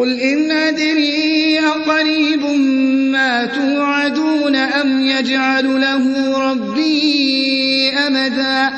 قل إن أدري أقريب ما توعدون أم يجعل له ربي أمدا